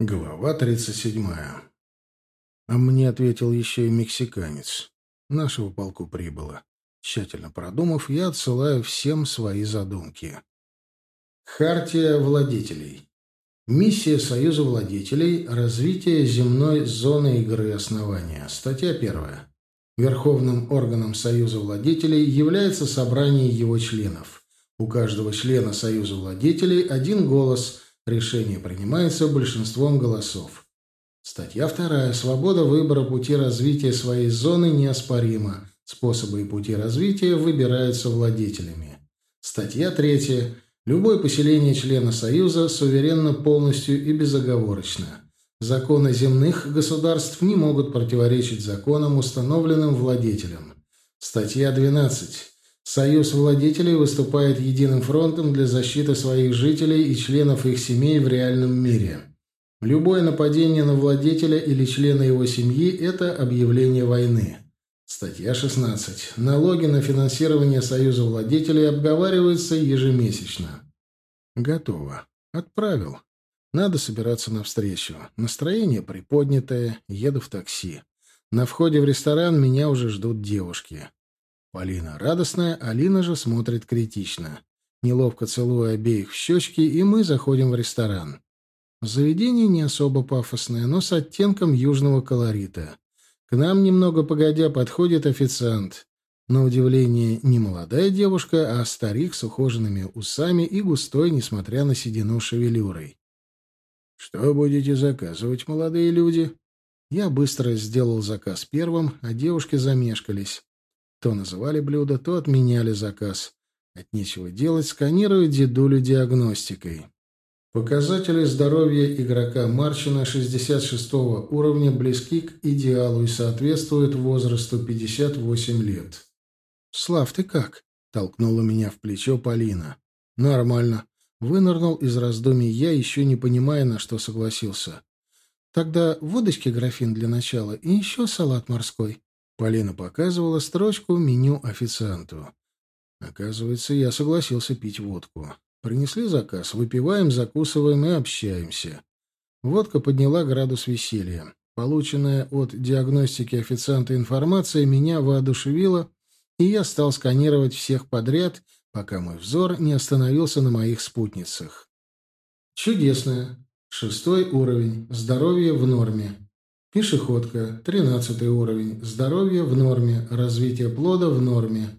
Глава 37. А мне ответил еще и мексиканец. Нашего полку прибыло. Тщательно продумав, я отсылаю всем свои задумки. Хартия владетелей. Миссия Союза владетелей – развитие земной зоны игры основания. Статья первая. Верховным органом Союза владетелей является собрание его членов. У каждого члена Союза владетелей один голос – Решение принимается большинством голосов. Статья вторая. Свобода выбора пути развития своей зоны неоспорима. Способы и пути развития выбираются владетелями. Статья третья. Любое поселение члена Союза суверенно полностью и безоговорочно. Законы земных государств не могут противоречить законам, установленным владетелем. Статья 12. Союз владетелей выступает единым фронтом для защиты своих жителей и членов их семей в реальном мире. Любое нападение на владетеля или члена его семьи – это объявление войны. Статья 16. Налоги на финансирование Союза владетелей обговариваются ежемесячно. Готово. Отправил. Надо собираться навстречу. Настроение приподнятое, еду в такси. На входе в ресторан меня уже ждут девушки. Полина радостная, Алина же смотрит критично. Неловко целуя обеих в щечки, и мы заходим в ресторан. Заведение не особо пафосное, но с оттенком южного колорита. К нам немного погодя подходит официант. На удивление, не молодая девушка, а старик с ухоженными усами и густой, несмотря на седину, шевелюрой. «Что будете заказывать, молодые люди?» Я быстро сделал заказ первым, а девушки замешкались. То называли блюдо, то отменяли заказ. От нечего делать, сканируют дедулю диагностикой. Показатели здоровья игрока Марчина 66 уровня близки к идеалу и соответствуют возрасту 58 лет. «Слав, ты как?» — толкнула меня в плечо Полина. «Нормально». Вынырнул из раздумий я, еще не понимая, на что согласился. «Тогда водочки графин для начала и еще салат морской». Полина показывала строчку меню официанту. Оказывается, я согласился пить водку. Принесли заказ, выпиваем, закусываем и общаемся. Водка подняла градус веселья. Полученная от диагностики официанта информация меня воодушевила, и я стал сканировать всех подряд, пока мой взор не остановился на моих спутницах. Чудесная. Шестой уровень. Здоровье в норме. Пешеходка, тринадцатый уровень, здоровье в норме, развитие плода в норме.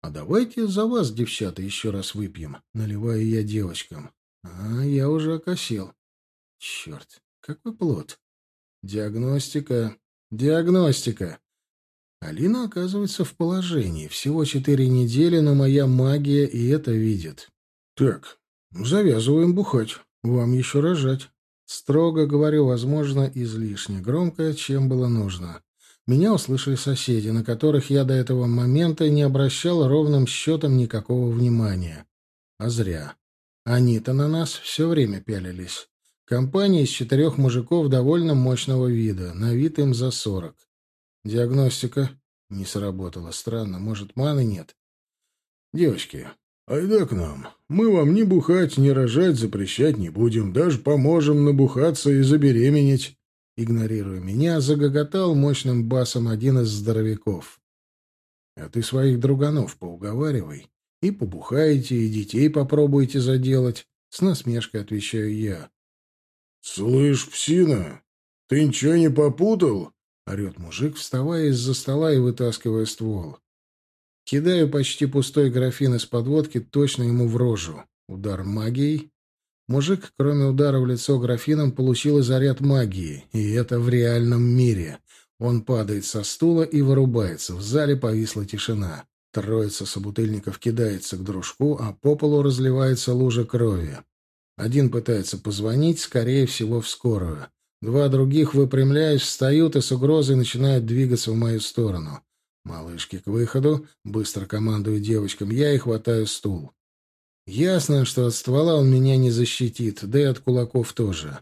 А давайте за вас, девчата, еще раз выпьем, наливаю я девочкам. А, я уже окосел. Черт, какой плод. Диагностика, диагностика. Алина оказывается в положении. Всего четыре недели, но моя магия и это видит. Так, завязываем бухать. Вам еще рожать. Строго говорю, возможно, излишне громко, чем было нужно. Меня услышали соседи, на которых я до этого момента не обращал ровным счетом никакого внимания. А зря. Они-то на нас все время пялились. Компания из четырех мужиков довольно мощного вида, на вид им за сорок. Диагностика не сработала. Странно, может, маны нет? Девочки, «Айда к нам. Мы вам ни бухать, ни рожать запрещать не будем. Даже поможем набухаться и забеременеть». Игнорируя меня, загоготал мощным басом один из здоровяков. «А ты своих друганов поуговаривай. И побухаете, и детей попробуйте заделать». С насмешкой отвечаю я. «Слышь, псина, ты ничего не попутал?» — орет мужик, вставая из-за стола и вытаскивая ствол. Кидаю почти пустой графин из подводки точно ему в рожу. Удар магией. Мужик, кроме удара в лицо графином, получил и заряд магии. И это в реальном мире. Он падает со стула и вырубается. В зале повисла тишина. Троица собутыльников кидается к дружку, а по полу разливается лужа крови. Один пытается позвонить, скорее всего, в скорую. Два других, выпрямляясь, встают и с угрозой начинают двигаться в мою сторону. Малышки к выходу, быстро командую девочкам я и хватаю стул. Ясно, что от ствола он меня не защитит, да и от кулаков тоже.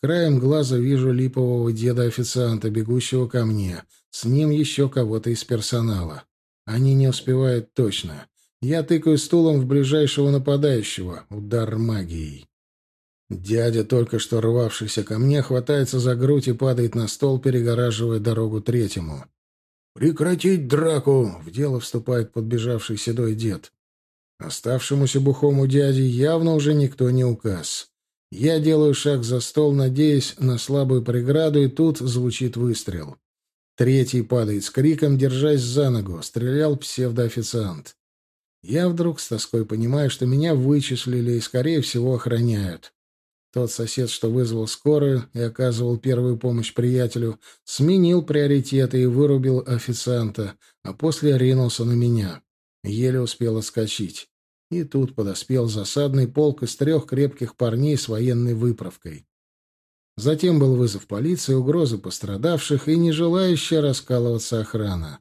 Краем глаза вижу липового деда-официанта, бегущего ко мне. С ним еще кого-то из персонала. Они не успевают точно. Я тыкаю стулом в ближайшего нападающего. Удар магией. Дядя, только что рвавшийся ко мне, хватается за грудь и падает на стол, перегораживая дорогу третьему. «Прекратить драку!» — в дело вступает подбежавший седой дед. Оставшемуся бухому дяде явно уже никто не указ. Я делаю шаг за стол, надеясь на слабую преграду, и тут звучит выстрел. Третий падает с криком, держась за ногу. Стрелял псевдоофициант. Я вдруг с тоской понимаю, что меня вычислили и, скорее всего, охраняют. Тот сосед, что вызвал скорую и оказывал первую помощь приятелю, сменил приоритеты и вырубил официанта, а после ринулся на меня. Еле успел отскочить. И тут подоспел засадный полк из трех крепких парней с военной выправкой. Затем был вызов полиции, угрозы пострадавших и не желающая раскалываться охрана.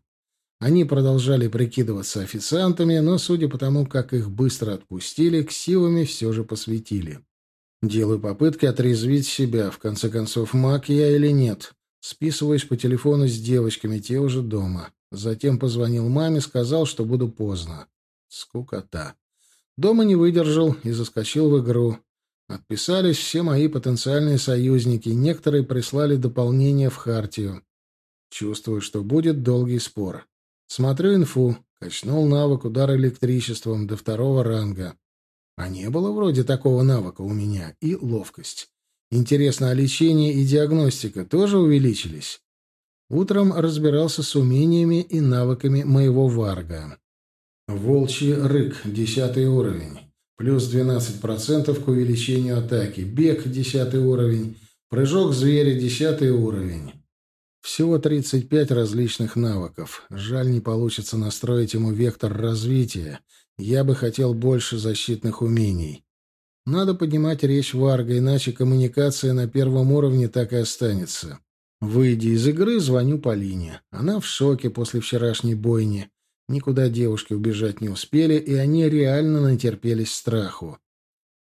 Они продолжали прикидываться официантами, но, судя по тому, как их быстро отпустили, к силами все же посвятили. Делаю попытки отрезвить себя. В конце концов, маг я или нет. Списываюсь по телефону с девочками, те уже дома. Затем позвонил маме, сказал, что буду поздно. Скукота. Дома не выдержал и заскочил в игру. Отписались все мои потенциальные союзники, некоторые прислали дополнение в хартию. Чувствую, что будет долгий спор. Смотрю инфу. Качнул навык удара электричеством до второго ранга. А не было вроде такого навыка у меня. И ловкость. Интересно, а лечение и диагностика тоже увеличились? Утром разбирался с умениями и навыками моего варга. Волчий рык, десятый уровень. Плюс 12% к увеличению атаки. Бег, десятый уровень. Прыжок зверя, десятый уровень. Всего 35 различных навыков. Жаль, не получится настроить ему вектор развития. Я бы хотел больше защитных умений. Надо поднимать речь Варга, иначе коммуникация на первом уровне так и останется. Выйдя из игры, звоню Полине. Она в шоке после вчерашней бойни. Никуда девушки убежать не успели, и они реально натерпелись страху.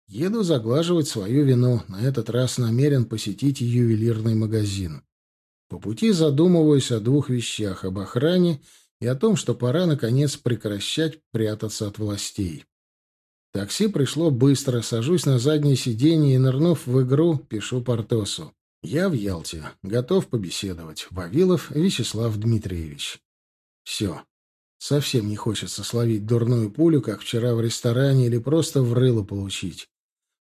Еду заглаживать свою вину. На этот раз намерен посетить ювелирный магазин. По пути задумываюсь о двух вещах — об охране и о том, что пора, наконец, прекращать прятаться от властей. Такси пришло быстро, сажусь на заднее сиденье и, нырнув в игру, пишу Портосу. Я в Ялте, готов побеседовать. Вавилов Вячеслав Дмитриевич. Все. Совсем не хочется словить дурную пулю, как вчера в ресторане, или просто в рыло получить.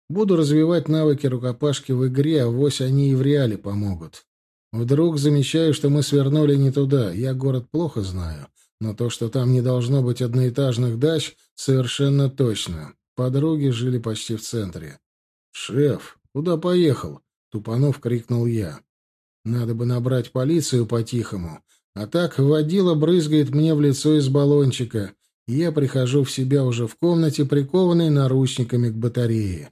Буду развивать навыки рукопашки в игре, а вось они и в реале помогут. Вдруг замечаю, что мы свернули не туда. Я город плохо знаю, но то, что там не должно быть одноэтажных дач, совершенно точно. Подруги жили почти в центре. «Шеф, куда поехал?» — тупанув крикнул я. «Надо бы набрать полицию по-тихому. А так водила брызгает мне в лицо из баллончика, и я прихожу в себя уже в комнате, прикованной наручниками к батарее.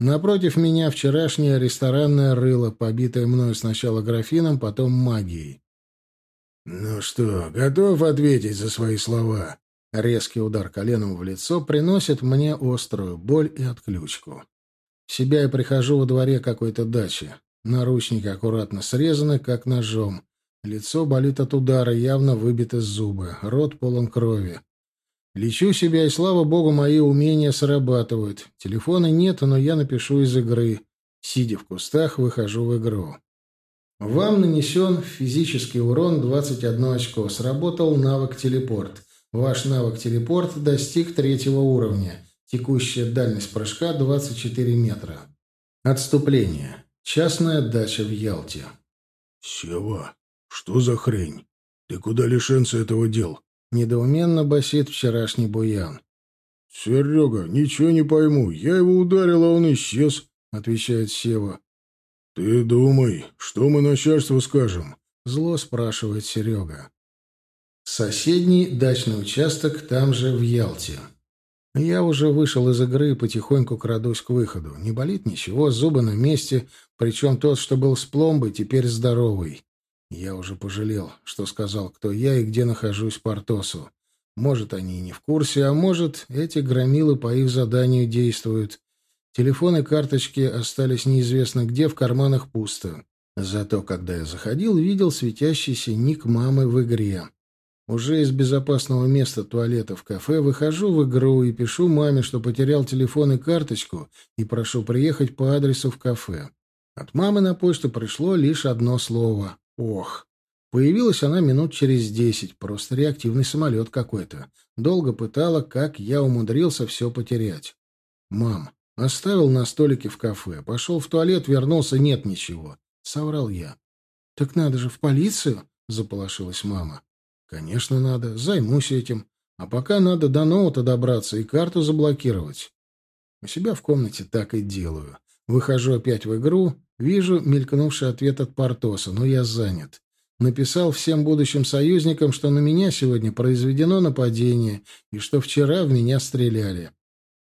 Напротив меня вчерашнее ресторанное рыло, побитое мною сначала графином, потом магией. «Ну что, готов ответить за свои слова?» Резкий удар коленом в лицо приносит мне острую боль и отключку. В себя я прихожу во дворе какой-то дачи. Наручники аккуратно срезаны, как ножом. Лицо болит от удара, явно выбиты зубы. Рот полон крови. Лечу себя, и, слава богу, мои умения срабатывают. Телефона нет, но я напишу из игры. Сидя в кустах, выхожу в игру. Вам нанесен физический урон 21 очко. Сработал навык телепорт. Ваш навык телепорт достиг третьего уровня. Текущая дальность прыжка 24 метра. Отступление. Частная дача в Ялте. «Сева, что за хрень? Ты куда лишенца этого дел?» Недоуменно басит вчерашний буян. «Серега, ничего не пойму. Я его ударил, а он исчез», — отвечает Сева. «Ты думай, что мы начальству скажем?» — зло спрашивает Серега. Соседний дачный участок там же, в Ялте. Я уже вышел из игры и потихоньку крадусь к выходу. Не болит ничего, зубы на месте, причем тот, что был с пломбой, теперь здоровый. Я уже пожалел, что сказал, кто я и где нахожусь Портосу. Может, они и не в курсе, а может, эти громилы по их заданию действуют. Телефоны, карточки остались неизвестно где, в карманах пусто. Зато, когда я заходил, видел светящийся ник мамы в игре. Уже из безопасного места туалета в кафе выхожу в игру и пишу маме, что потерял телефон и карточку, и прошу приехать по адресу в кафе. От мамы на почту пришло лишь одно слово «Ох». Появилась она минут через десять, просто реактивный самолет какой-то. Долго пытала, как я умудрился все потерять. «Мам, оставил на столике в кафе. Пошел в туалет, вернулся, нет ничего». Соврал я. «Так надо же в полицию?» — заполошилась мама. «Конечно надо. Займусь этим. А пока надо до ноута добраться и карту заблокировать». У себя в комнате так и делаю. Выхожу опять в игру, вижу мелькнувший ответ от Портоса, но я занят. Написал всем будущим союзникам, что на меня сегодня произведено нападение и что вчера в меня стреляли.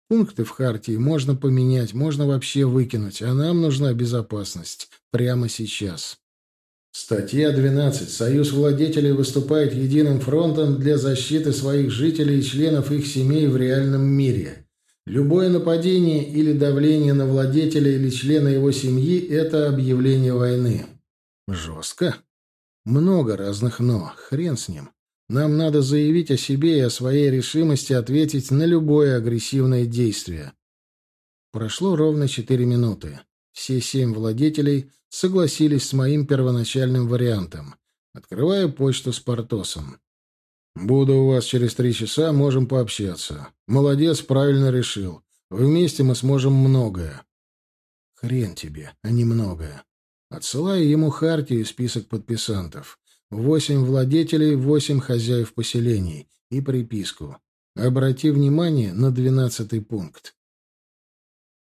Пункты в хартии можно поменять, можно вообще выкинуть, а нам нужна безопасность прямо сейчас. Статья 12. Союз владетелей выступает единым фронтом для защиты своих жителей и членов их семей в реальном мире. Любое нападение или давление на владетеля или члена его семьи – это объявление войны. Жестко. Много разных «но». Хрен с ним. Нам надо заявить о себе и о своей решимости ответить на любое агрессивное действие. Прошло ровно четыре минуты. Все семь владетелей согласились с моим первоначальным вариантом. Открываю почту с Портосом. «Буду у вас через три часа, можем пообщаться. Молодец, правильно решил. Вместе мы сможем многое». «Хрен тебе, а не многое». Отсылаю ему хартию и список подписантов. Восемь владетелей, восемь хозяев поселений. И приписку. Обрати внимание на двенадцатый пункт.